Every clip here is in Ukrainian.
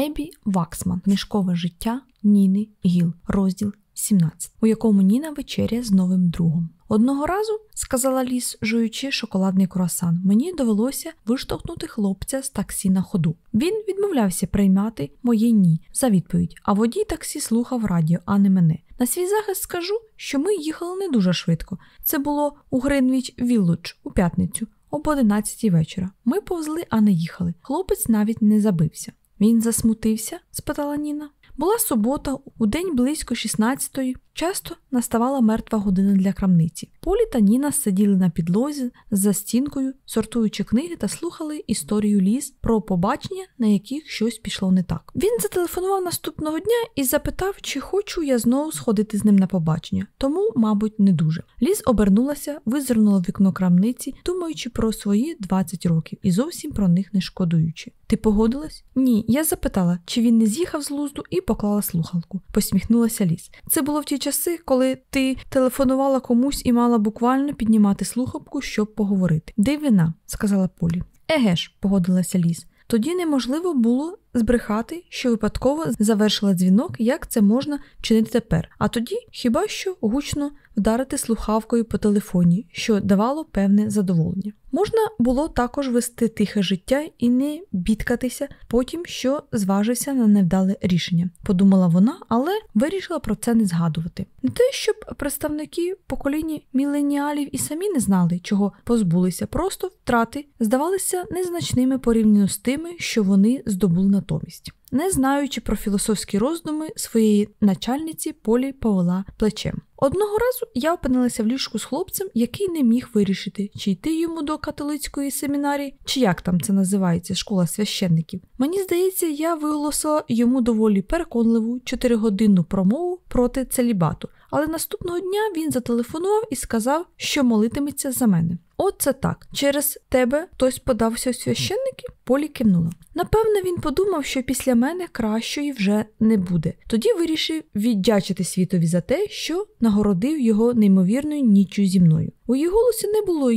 Ебі Ваксман. Книжкове життя Ніни Гіл, розділ 17, у якому Ніна вечеря з новим другом. Одного разу, сказала ліс, жуючи шоколадний круасан, мені довелося виштовхнути хлопця з таксі на ходу. Він відмовлявся приймати моє ні за відповідь, а водій таксі слухав радіо, а не мене. На свій захист скажу, що ми їхали не дуже швидко. Це було у Гринвіч Вілледж у п'ятницю, об 11 вечора. Ми повзли, а не їхали. Хлопець навіть не забився. Він засмутився? спитала Ніна. Була субота, у день близько 16-ї. Часто наставала мертва година для крамниці. Полі та Ніна сиділи на підлозі за стінкою, сортуючи книги та слухали історію ліс про побачення, на яких щось пішло не так. Він зателефонував наступного дня і запитав, чи хочу я знову сходити з ним на побачення, тому, мабуть, не дуже. Ліс обернулася, визирнула в вікно крамниці, думаючи про свої 20 років і зовсім про них не шкодуючи. Ти погодилась? Ні, я запитала, чи він не з'їхав з лузду і поклала слухалку. Посміхнулася ліс. Це було в ті часи, коли ти телефонувала комусь і мала буквально піднімати слухавку, щоб поговорити. Дивина, сказала Полі. Еге ж, погодилася ліс. Тоді неможливо було збрехати, що випадково завершила дзвінок, як це можна чинити тепер. А тоді хіба що гучно вдарити слухавкою по телефоні, що давало певне задоволення. Можна було також вести тихе життя і не бідкатися потім, що зважився на невдале рішення, подумала вона, але вирішила про це не згадувати. Не те, щоб представники покоління міленіалів і самі не знали, чого позбулися, просто втрати здавалися незначними порівняно з тими, що вони здобули натомість. Не знаючи про філософські роздуми своєї начальниці, Полі повела плечем. Одного разу я опинилася в ліжку з хлопцем, який не міг вирішити, чи йти йому до католицької семінарії, чи як там це називається школа священників. Мені здається, я виголосила йому доволі переконливу чотиригодинну промову проти целібату, але наступного дня він зателефонував і сказав, що молитиметься за мене. От це так. Через тебе хтось подався у священники? Полі кивнула. Напевне, він подумав, що після мене кращої вже не буде. Тоді вирішив віддячити світові за те, що нагородив його неймовірною ніччю зі мною. У її голосі не було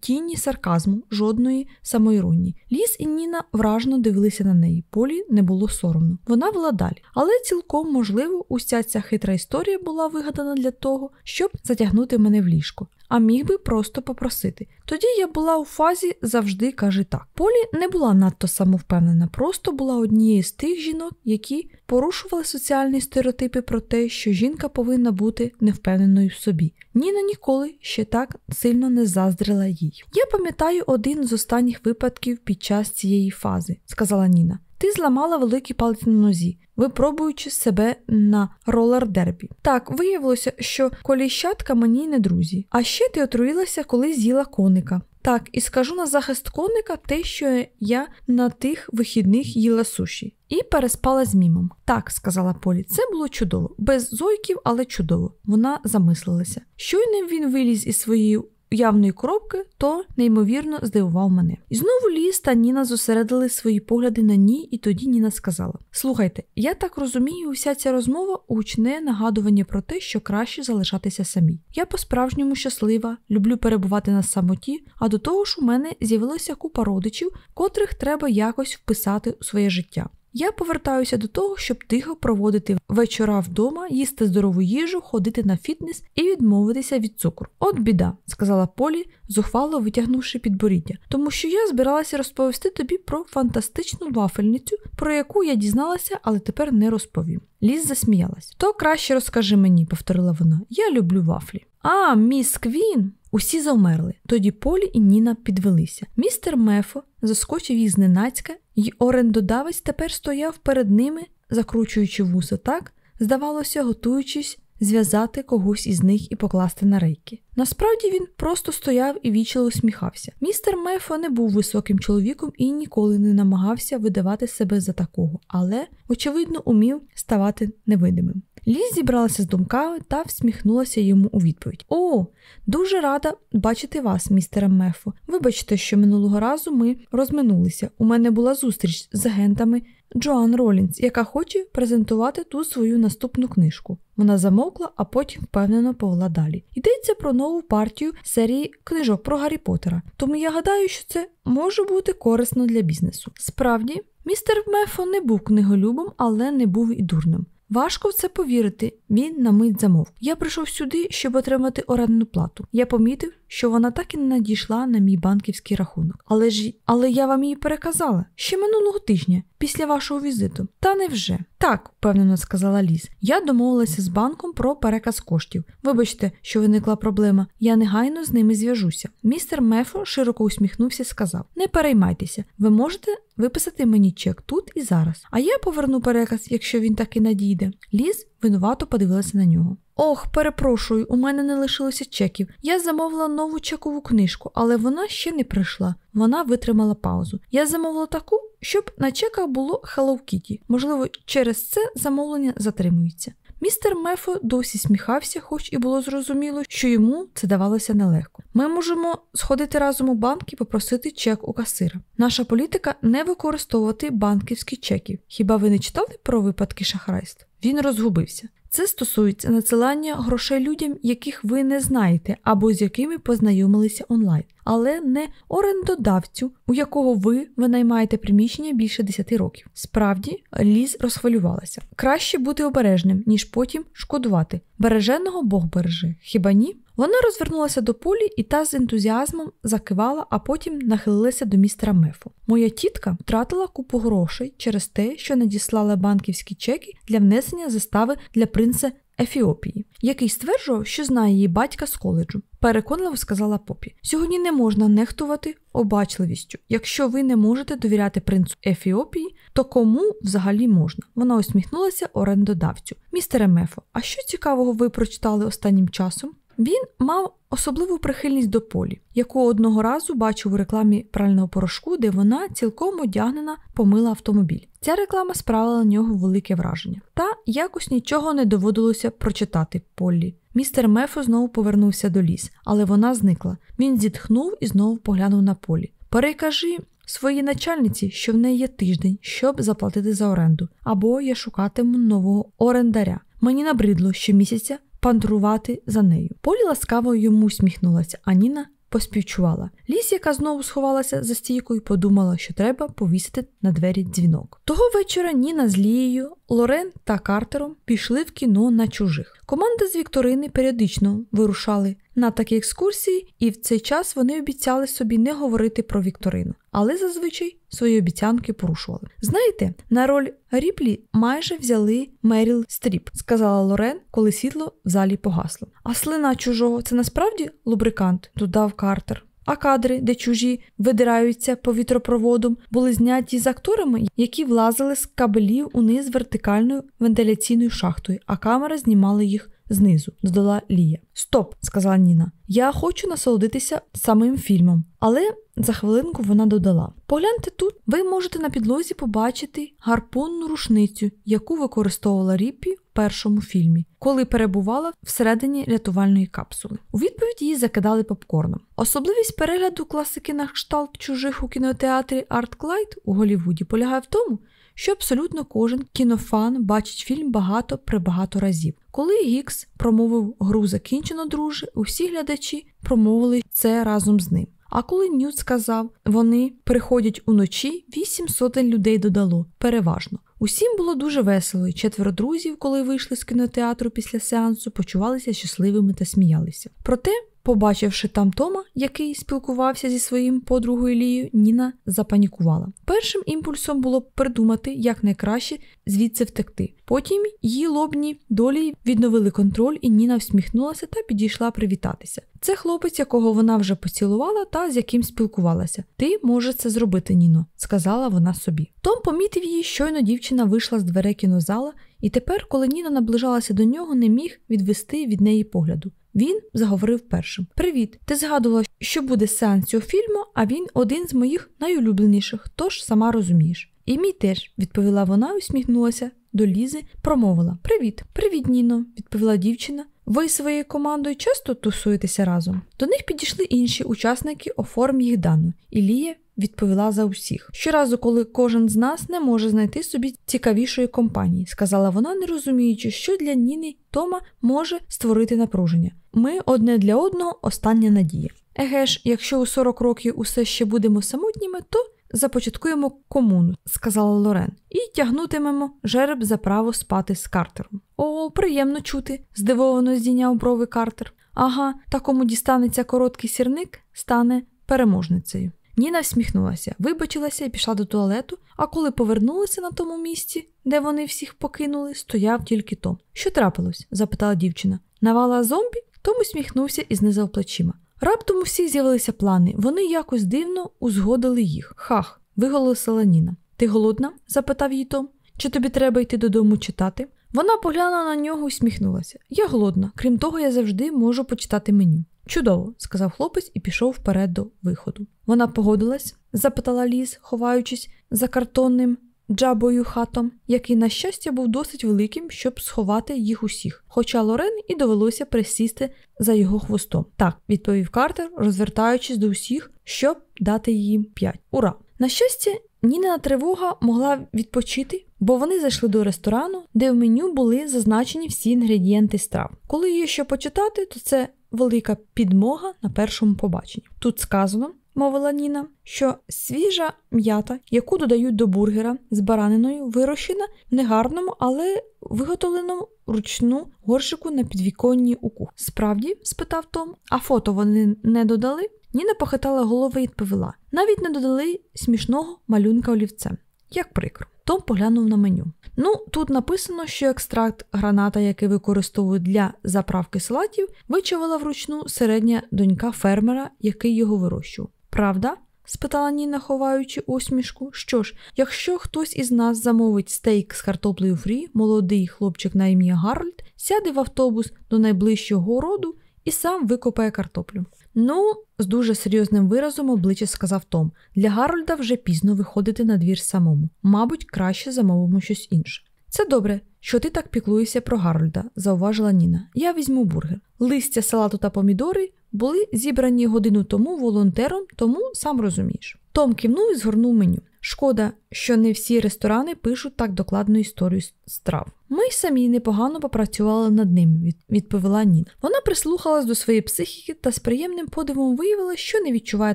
тіні сарказму, жодної самоіронії. Ліс і Ніна вражно дивилися на неї. Полі не було соромно. Вона вела далі. Але цілком можливо, уся ця хитра історія була вигадана для того, щоб затягнути мене в ліжко. А міг би просто попросити. Тоді я була у фазі завжди каже так. Полі не була надто самовпевнена, просто була однією з тих жінок, які порушували соціальні стереотипи про те, що жінка повинна бути невпевненою в собі. Ніна ніколи ще так сильно не заздрила їй. Я пам'ятаю один з останніх випадків під час цієї фази, сказала Ніна. Ти зламала великий палець на нозі, випробуючи себе на ролер дербі. Так, виявилося, що коліщатка мені не друзі. А ще ти отруїлася, коли з'їла коника. Так, і скажу на захист коника те, що я на тих вихідних їла суші, і переспала з мімом. Так, сказала Полі, це було чудово, без зойків, але чудово. Вона замислилася. Щойно він виліз із своєї явної коробки, то неймовірно здивував мене. І знову Ліс та Ніна зосередили свої погляди на ній, і тоді Ніна сказала: Слухайте, я так розумію, уся ця розмова гучне нагадування про те, що краще залишатися самій. Я по-справжньому щаслива, люблю перебувати на самоті, а до того ж у мене з'явилася купа родичів, котрих треба якось вписати у своє життя. Я повертаюся до того, щоб тихо проводити вечора вдома, їсти здорову їжу, ходити на фітнес і відмовитися від цукру. От біда, сказала Полі, зухвало витягнувши підборіддя, тому що я збиралася розповісти тобі про фантастичну вафельницю, про яку я дізналася, але тепер не розповім. Ліз засміялась. То краще розкажи мені, повторила вона. Я люблю вафлі. А, міс Квін. Усі завмерли. Тоді Полі і Ніна підвелися. Містер Мефо заскочив їх зненацька, і орендодавець тепер стояв перед ними, закручуючи вуса так, здавалося, готуючись зв'язати когось із них і покласти на рейки. Насправді він просто стояв і вічливо усміхався. Містер Мефо не був високим чоловіком і ніколи не намагався видавати себе за такого, але, очевидно, умів ставати невидимим. Ліз зібралася з думками та всміхнулася йому у відповідь: О, дуже рада бачити вас, містере Мефо. Вибачте, що минулого разу ми розминулися. У мене була зустріч з агентами Джоан Ролінс, яка хоче презентувати ту свою наступну книжку. Вона замовкла, а потім впевнено повела далі. Йдеться про нову партію серії книжок про Гаррі Поттера. Тому я гадаю, що це може бути корисно для бізнесу. Справді, Містер Мефо не був книголюбом, але не був і дурним. Важко в це повірити. Він на мить замовк. Я прийшов сюди, щоб отримати орендну плату. Я помітив, що вона так і не надійшла на мій банківський рахунок. Але ж але я вам її переказала ще минулого тижня, після вашого візиту. Та невже? Так, впевнено сказала Ліз. Я домовилася з банком про переказ коштів. Вибачте, що виникла проблема. Я негайно з ними зв'яжуся. Містер Мефо широко усміхнувся і сказав: Не переймайтеся, ви можете виписати мені чек тут і зараз. А я поверну переказ, якщо він таки надійде. Ліз винувато подивилася на нього. Ох, перепрошую, у мене не лишилося чеків. Я замовила нову чекову книжку, але вона ще не прийшла. Вона витримала паузу. Я замовила таку, щоб на чеках було Hello Kitty. Можливо, через це замовлення затримується. Містер Мефо досі сміхався, хоч і було зрозуміло, що йому це давалося нелегко. Ми можемо сходити разом у банк і попросити чек у касира. Наша політика не використовувати банківські чеків. Хіба ви не читали про випадки шахрайств? Він розгубився. Це стосується надсилання грошей людям, яких ви не знаєте або з якими познайомилися онлайн, але не орендодавцю, у якого ви винаймаєте приміщення більше 10 років. Справді, ліз розхвилювалася. Краще бути обережним, ніж потім шкодувати. Береженого Бог береже. Хіба ні? Вона розвернулася до полі і та з ентузіазмом закивала, а потім нахилилася до містера Мефу. Моя тітка втратила купу грошей через те, що надіслала банківські чеки для внесення застави для принца Ефіопії, який стверджував, що знає її батька з коледжу. Переконливо сказала попі: сьогодні не можна нехтувати обачливістю. Якщо ви не можете довіряти принцу Ефіопії, то кому взагалі можна? Вона усміхнулася орендодавцю. Містере Мефо, а що цікавого ви прочитали останнім часом? Він мав особливу прихильність до полі, яку одного разу бачив у рекламі прального порошку, де вона цілком одягнена помила автомобіль. Ця реклама справила на нього велике враження. Та якось нічого не доводилося прочитати Поллі. Містер Мефо знову повернувся до ліс, але вона зникла. Він зітхнув і знову поглянув на полі. Перекажи своїй начальниці, що в неї є тиждень, щоб заплатити за оренду, або я шукатиму нового орендаря. Мені набридло щомісяця мандрувати за нею. Поллі ласкаво йому усміхнулася, а Ніна поспівчувала. Ліс, яка знову сховалася за стійкою, подумала, що треба повісити на двері дзвінок. Того вечора Ніна з Лією, Лорен та Картером пішли в кіно на чужих. Команда з Вікторини періодично вирушали на такі екскурсії, і в цей час вони обіцяли собі не говорити про Вікторину, але зазвичай свої обіцянки порушували. Знаєте, на роль Ріплі майже взяли Меріл Стріп, сказала Лорен, коли світло в залі погасло. А слина чужого це насправді лубрикант, додав Картер. А кадри, де чужі видираються повітропроводом, були зняті з акторами, які влазили з кабелів униз вертикальною вентиляційною шахтою, а камера знімала їх знизу, додала Лія. Стоп, сказала Ніна. Я хочу насолодитися самим фільмом, але за хвилинку вона додала: Погляньте тут, ви можете на підлозі побачити гарпунну рушницю, яку використовувала Ріппі в першому фільмі, коли перебувала всередині рятувальної капсули. У відповідь її закидали попкорном. Особливість перегляду класики на кшталт чужих у кінотеатрі Арт Клайд у Голівуді полягає в тому, що абсолютно кожен кінофан бачить фільм багато прибагато разів. Коли Гікс промовив гру закінчено, друже, усі глядачі промовили це разом з ним. А коли Ньют сказав, вони приходять уночі, вісім сотень людей додало, переважно. Усім було дуже весело, і четверо друзів, коли вийшли з кінотеатру після сеансу, почувалися щасливими та сміялися. Проте Побачивши там Тома, який спілкувався зі своїм подругою Лією, Ніна запанікувала. Першим імпульсом було придумати, як найкраще звідси втекти. Потім її лобні долі відновили контроль, і Ніна всміхнулася та підійшла привітатися. Це хлопець, якого вона вже поцілувала та з яким спілкувалася. Ти можеш це зробити, Ніно, сказала вона собі. Том помітив її, щойно дівчина вийшла з дверей кінозала, і тепер, коли Ніна наближалася до нього, не міг відвести від неї погляду. Він заговорив першим: Привіт! Ти згадувала, що буде сеанс цього фільму, а він один з моїх найулюбленіших, тож сама розумієш. І мій теж, відповіла вона, усміхнулася до Лізи, промовила: Привіт, привіт, Ніно, відповіла дівчина. Ви своєю командою часто тусуєтеся разом. До них підійшли інші учасники, оформ їх дану, і Лія відповіла за усіх. Щоразу, коли кожен з нас не може знайти собі цікавішої компанії, сказала вона, не розуміючи, що для Ніни Тома може створити напруження. Ми одне для одного остання надія. Еге ж, якщо у 40 років усе ще будемо самотніми, то започаткуємо комуну, сказала Лорен, і тягнутимемо жереб за право спати з Картером. О, приємно чути, здивовано здійняв брови Картер. Ага, та кому дістанеться короткий сірник, стане переможницею. Ніна всміхнулася, вибачилася і пішла до туалету, а коли повернулися на тому місці, де вони всіх покинули, стояв тільки Том. Що трапилось? запитала дівчина. Навала зомбі? Том усміхнувся і знизав плечима. Раптом у всіх з'явилися плани, вони якось дивно узгодили їх. Хах, виголосила Ніна. Ти голодна? запитав її Том. Чи тобі треба йти додому читати? Вона поглянула на нього і усміхнулася. Я голодна, крім того, я завжди можу почитати меню. Чудово, сказав хлопець і пішов вперед до виходу. Вона погодилась? запитала ліс, ховаючись за картонним джабою хатом, який, на щастя, був досить великим, щоб сховати їх усіх. Хоча Лорен і довелося присісти за його хвостом. Так, відповів Картер, розвертаючись до усіх, щоб дати їм п'ять. Ура! На щастя, Ніна тривога могла відпочити, бо вони зайшли до ресторану, де в меню були зазначені всі інгредієнти страв. Коли є що почитати, то це велика підмога на першому побаченні. Тут сказано, мовила Ніна, що свіжа м'ята, яку додають до бургера з бараниною, вирощена в негарному, але виготовленому ручну горшику на підвіконні у кухні. Справді? спитав Том, а фото вони не додали? Ніна похитала голову і відповіла: навіть не додали смішного малюнка олівцем. Як прикро. Том поглянув на меню. Ну, тут написано, що екстракт граната, який використовують для заправки салатів, вичавила вручну середня донька фермера, який його вирощував. Правда? спитала Ніна, ховаючи усмішку. Що ж, якщо хтось із нас замовить стейк з картоплею фрі, молодий хлопчик на ім'я Гарольд сяде в автобус до найближчого городу і сам викопає картоплю. Ну, з дуже серйозним виразом обличчя сказав Том. Для Гарольда вже пізно виходити на двір самому. Мабуть, краще замовимо щось інше. Це добре, що ти так піклуєшся про Гарольда, зауважила Ніна. Я візьму бургер. Листя салату та помідори були зібрані годину тому волонтером, тому сам розумієш. Том кивнув і згорнув меню. Шкода, що не всі ресторани пишуть так докладну історію страв. Ми й самі непогано попрацювали над ним, відповіла Ніна. Вона прислухалась до своєї психіки та з приємним подивом виявила, що не відчуває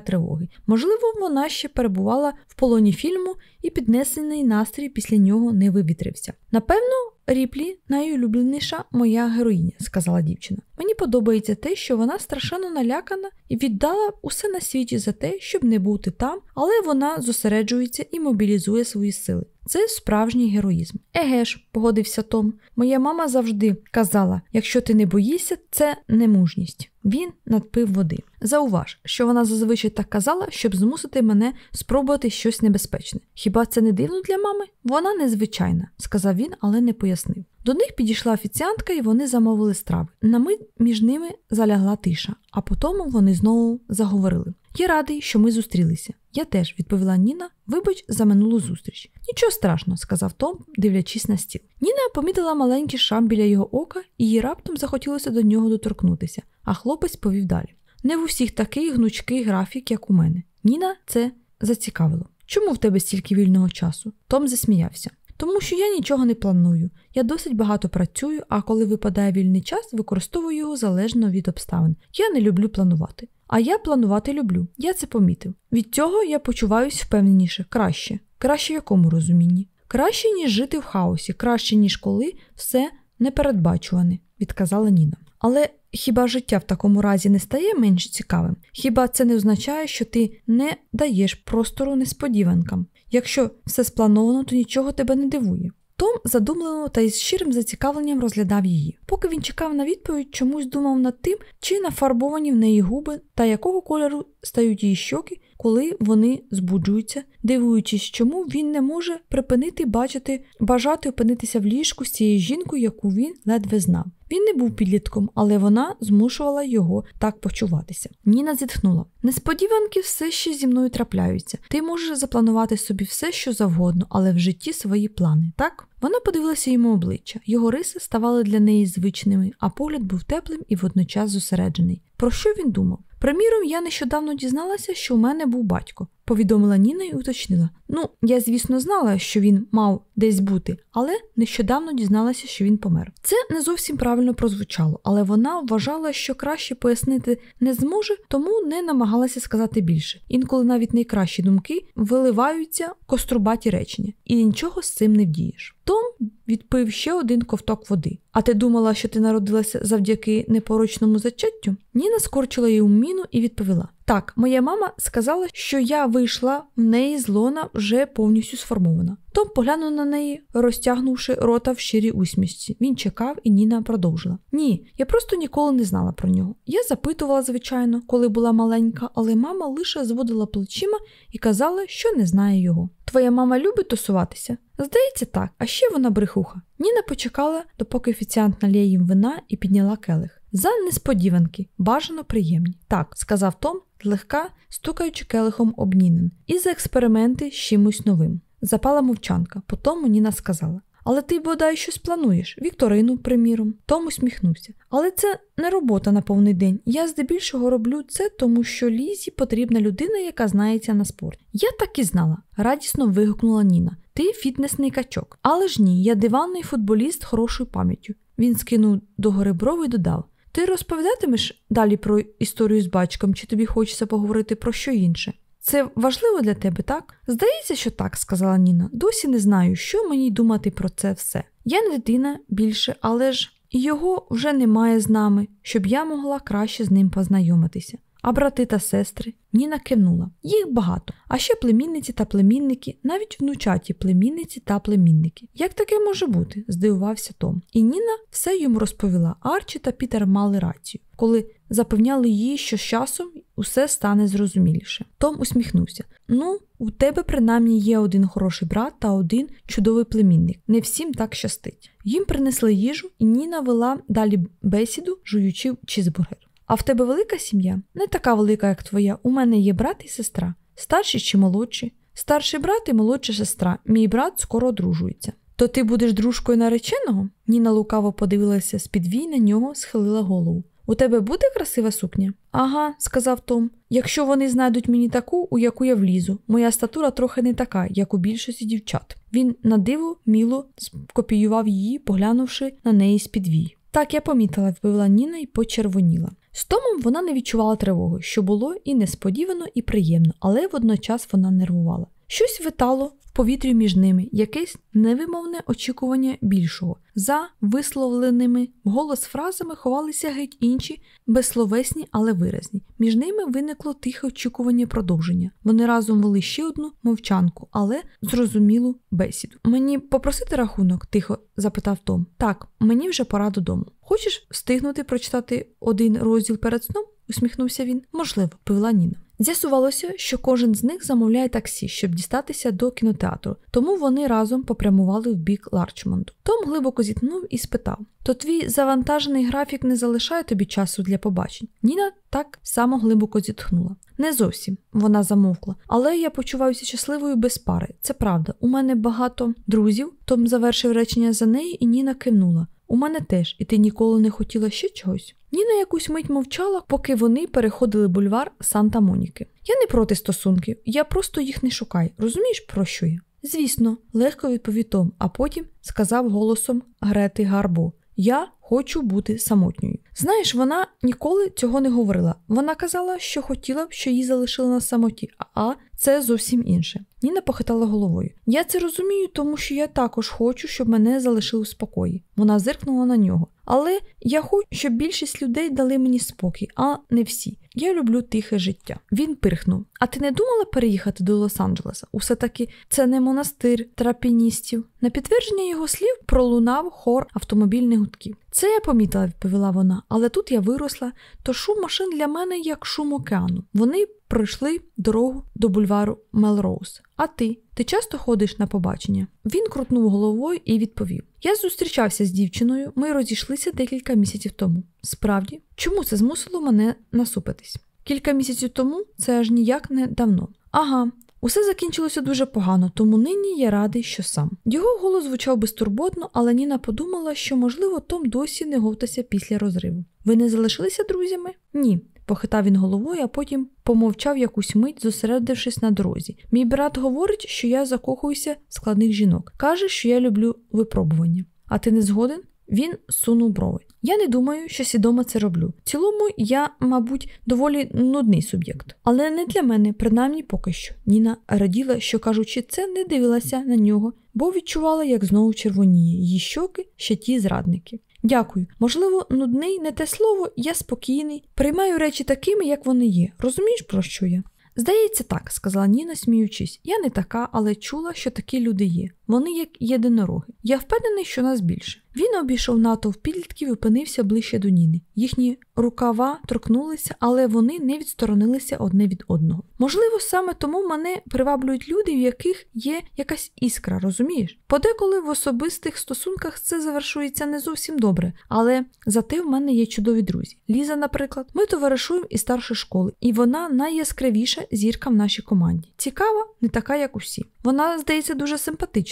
тривоги. Можливо, вона ще перебувала в полоні фільму і піднесений настрій після нього не вивітрився. Напевно, Ріплі найулюбленіша моя героїня, сказала дівчина. Мені подобається те, що вона страшенно налякана і віддала усе на світі за те, щоб не бути там, але вона зосереджується і мобілізує свої сили. Це справжній героїзм. Еге ж, погодився Том. Моя мама завжди казала: якщо ти не боїшся, це немужність. Він надпив води. Зауваж, що вона зазвичай так казала, щоб змусити мене спробувати щось небезпечне. Хіба це не дивно для мами? Вона незвичайна, сказав він, але не пояснив. До них підійшла офіціантка, і вони замовили страви. На мить між ними залягла тиша, а потім вони знову заговорили. Я радий, що ми зустрілися. Я теж, відповіла Ніна, вибач за минулу зустріч. Нічого страшного, сказав Том, дивлячись на стіл. Ніна помітила маленький шрам біля його ока, і їй раптом захотілося до нього доторкнутися, а хлопець повів далі. Не в усіх такий гнучкий графік, як у мене. Ніна це зацікавило. Чому в тебе стільки вільного часу? Том засміявся. Тому що я нічого не планую. Я досить багато працюю, а коли випадає вільний час, використовую його залежно від обставин. Я не люблю планувати. А я планувати люблю. Я це помітив. Від цього я почуваюся впевненіше, краще. Краще в якому розумінні? Краще, ніж жити в хаосі, краще, ніж коли все непередбачуване, відказала Ніна. Але хіба життя в такому разі не стає менш цікавим? Хіба це не означає, що ти не даєш простору несподіванкам? Якщо все сплановано, то нічого тебе не дивує. Том задумливо та із щирим зацікавленням розглядав її. Поки він чекав на відповідь, чомусь думав над тим, чи нафарбовані в неї губи та якого кольору стають її щоки, коли вони збуджуються, дивуючись, чому він не може припинити бачити, бажати опинитися в ліжку з цією жінкою, яку він ледве знав. Він не був підлітком, але вона змушувала його так почуватися. Ніна зітхнула. Несподіванки все ще зі мною трапляються. Ти можеш запланувати собі все, що завгодно, але в житті свої плани, так? Вона подивилася йому обличчя. Його риси ставали для неї звичними, а погляд був теплим і водночас зосереджений. Про що він думав? Приміром, я нещодавно дізналася, що у мене був батько. повідомила Ніна і уточнила. Ну, я, звісно, знала, що він мав десь бути, але нещодавно дізналася, що він помер. Це не зовсім правильно прозвучало, але вона вважала, що краще пояснити не зможе, тому не намагалася сказати більше. Інколи навіть найкращі думки виливаються кострубаті речення, і нічого з цим не вдієш. Том відпив ще один ковток води. А ти думала, що ти народилася завдяки непорочному зачаттю? Ніна скорчила її міну і відповіла: Так, моя мама сказала, що я вийшла в неї з лона вже повністю сформована. Том поглянув на неї, розтягнувши рота в щирій усмішці. Він чекав, і Ніна продовжила. Ні, я просто ніколи не знала про нього. Я запитувала, звичайно, коли була маленька, але мама лише зводила плечима і казала, що не знає його. Твоя мама любить тусуватися? Здається, так, а ще вона брехуха. Ніна почекала, допоки офіціант налє їм вина і підняла келих. За несподіванки, бажано приємні. Так, сказав Том, злегка стукаючи келихом об Нінин, і за експерименти з чимось новим. Запала мовчанка, потім Ніна сказала: Але ти бодай щось плануєш, Вікторину, приміром. Том усміхнувся. Але це не робота на повний день. Я здебільшого роблю це, тому що Лізі потрібна людина, яка знається на спорт. Я так і знала, радісно вигукнула Ніна. Ти фітнесний качок. Але ж ні, я диванний футболіст хорошою пам'яттю. Він скинув догори брови і додав: Ти розповідатимеш далі про історію з батьком, чи тобі хочеться поговорити про що інше? Це важливо для тебе, так? Здається, що так, сказала Ніна. Досі не знаю, що мені думати про це все. Я не дитина більше, але ж його вже немає з нами, щоб я могла краще з ним познайомитися. А брати та сестри Ніна кивнула. Їх багато, а ще племінниці та племінники, навіть внучаті племінниці та племінники. Як таке може бути? здивувався Том. І Ніна все йому розповіла. Арчі та Пітер мали рацію, коли запевняли її, що з часом усе стане зрозуміліше. Том усміхнувся. Ну, у тебе принаймні є один хороший брат та один чудовий племінник. Не всім так щастить. Їм принесли їжу, і Ніна вела далі бесіду, жуючи чізбургер. А в тебе велика сім'я? Не така велика, як твоя. У мене є брат і сестра, старші чи молодші. Старший брат і молодша сестра. Мій брат скоро одружується. То ти будеш дружкою нареченого? Ніна лукаво подивилася з під вій на нього, схилила голову. У тебе буде красива сукня? Ага, сказав Том. Якщо вони знайдуть мені таку, у яку я влізу, моя статура трохи не така, як у більшості дівчат. Він на диво міло скопіював її, поглянувши на неї з під вій. Так, я помітила, відповіла Ніна і почервоніла. З Томом вона не відчувала тривоги, що було і несподівано, і приємно, але водночас вона нервувала. Щось витало в повітрі між ними, якесь невимовне очікування більшого. За висловленими вголос фразами ховалися геть інші, безсловесні, але виразні. Між ними виникло тихе очікування продовження. Вони разом вели ще одну мовчанку, але зрозумілу бесіду. Мені попросити рахунок? тихо запитав Том. Так, мені вже пора додому. Хочеш встигнути прочитати один розділ перед сном? усміхнувся він. Можливо, пивла Ніна. З'ясувалося, що кожен з них замовляє таксі, щоб дістатися до кінотеатру, тому вони разом попрямували в бік Ларчмонду. Том глибоко зітхнув і спитав: То твій завантажений графік не залишає тобі часу для побачень? Ніна так само глибоко зітхнула. Не зовсім вона замовкла, але я почуваюся щасливою без пари. Це правда. У мене багато друзів. Том завершив речення за нею, і Ніна кивнула. У мене теж, і ти ніколи не хотіла ще чогось? Ніна якусь мить мовчала, поки вони переходили бульвар Санта Моніки. Я не проти стосунків, я просто їх не шукаю. Розумієш, про що я? Звісно, легко відповів Том, а потім сказав голосом Грети Гарбо: Я хочу бути самотньою. Знаєш, вона ніколи цього не говорила. Вона казала, що хотіла б, що її залишили на самоті, а це зовсім інше. Ніна похитала головою. Я це розумію, тому що я також хочу, щоб мене залишили в спокої. Вона зиркнула на нього. Але я хочу, щоб більшість людей дали мені спокій, а не всі. Я люблю тихе життя. Він пирхнув. А ти не думала переїхати до Лос-Анджелеса? Усе таки це не монастир трапіністів. На підтвердження його слів пролунав хор автомобільних гудків. Це я помітила, відповіла вона, але тут я виросла, то шум машин для мене як шум океану. Вони пройшли дорогу до бульвару Мелроуз. А ти? Ти часто ходиш на побачення? Він крутнув головою і відповів: Я зустрічався з дівчиною, ми розійшлися декілька місяців тому. Справді, чому це змусило мене насупитись? Кілька місяців тому це аж ніяк не давно. Ага, Усе закінчилося дуже погано, тому нині я радий, що сам. Його голос звучав безтурботно, але Ніна подумала, що, можливо, Том досі не говтався після розриву. Ви не залишилися друзями? Ні. Похитав він головою, а потім помовчав якусь мить, зосередившись на дорозі. Мій брат говорить, що я закохуюся в складних жінок. Каже, що я люблю випробування. А ти не згоден? Він сунув брови. Я не думаю, що свідомо це роблю. В цілому, я, мабуть, доволі нудний суб'єкт. Але не для мене, принаймні поки що. Ніна раділа, що кажучи, це не дивилася на нього, бо відчувала, як знову червоніє її щоки, ще ті зрадники. Дякую. Можливо, нудний не те слово, я спокійний, приймаю речі такими, як вони є. Розумієш, про що я? Здається, так, сказала Ніна, сміючись. Я не така, але чула, що такі люди є. Вони як єдинороги. Я впевнений, що нас більше. Він обійшов натовп підлітків і опинився ближче до Ніни. Їхні рукава торкнулися, але вони не відсторонилися одне від одного. Можливо, саме тому мене приваблюють люди, в яких є якась іскра, розумієш? Подеколи в особистих стосунках це завершується не зовсім добре, але зате в мене є чудові друзі. Ліза, наприклад, ми товаришуємо із старшої школи, і вона найяскравіша зірка в нашій команді. Цікава, не така, як усі. Вона, здається, дуже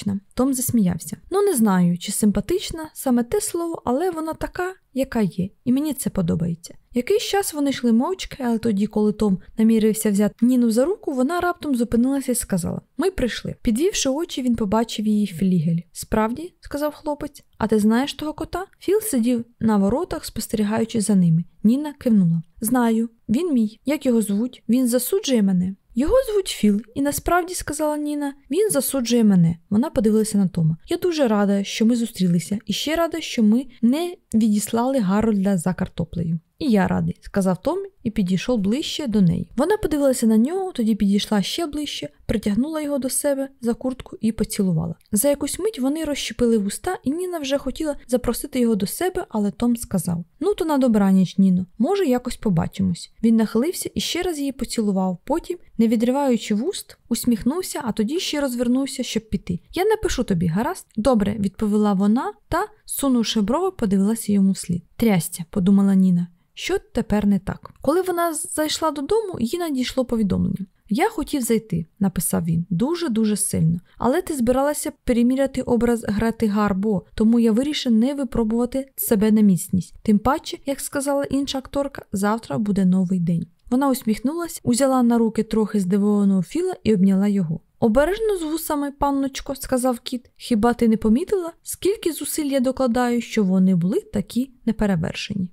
симпатична. Том засміявся. Ну, не знаю, чи симпатична саме те слово, але вона така, яка є, і мені це подобається. Якийсь час вони йшли мовчки, але тоді, коли Том намірився взяти Ніну за руку, вона раптом зупинилася і сказала: Ми прийшли. Підвівши очі, він побачив її флігель. Справді, сказав хлопець, а ти знаєш того кота? Філ сидів на воротах, спостерігаючи за ними. Ніна кивнула. Знаю, він мій. Як його звуть? Він засуджує мене. Його звуть Філ, і насправді, сказала Ніна, він засуджує мене. Вона подивилася на Тома. Я дуже рада, що ми зустрілися, і ще рада, що ми не відіслали Гарольда за картоплею. І я радий, сказав Том і підійшов ближче до неї. Вона подивилася на нього, тоді підійшла ще ближче, притягнула його до себе за куртку і поцілувала. За якусь мить вони розщепили вуста, і Ніна вже хотіла запросити його до себе, але Том сказав: Ну, то на добраніч, Ніно, може, якось побачимось. Він нахилився і ще раз її поцілував. Потім, не відриваючи вуст, усміхнувся, а тоді ще розвернувся, щоб піти. Я напишу тобі, гаразд? Добре, відповіла вона та, сунувши брови, подивилася йому вслід. Трястя, подумала Ніна. Що тепер не так? Коли вона зайшла додому, їй надійшло повідомлення. Я хотів зайти, написав він, дуже-дуже сильно. Але ти збиралася переміряти образ грати гарбо, тому я вирішив не випробувати себе на міцність. Тим паче, як сказала інша акторка, завтра буде новий день. Вона усміхнулася, узяла на руки трохи здивованого Філа і обняла його. Обережно з вусами, панночко, сказав кіт, хіба ти не помітила, скільки зусиль я докладаю, що вони були такі неперевершені?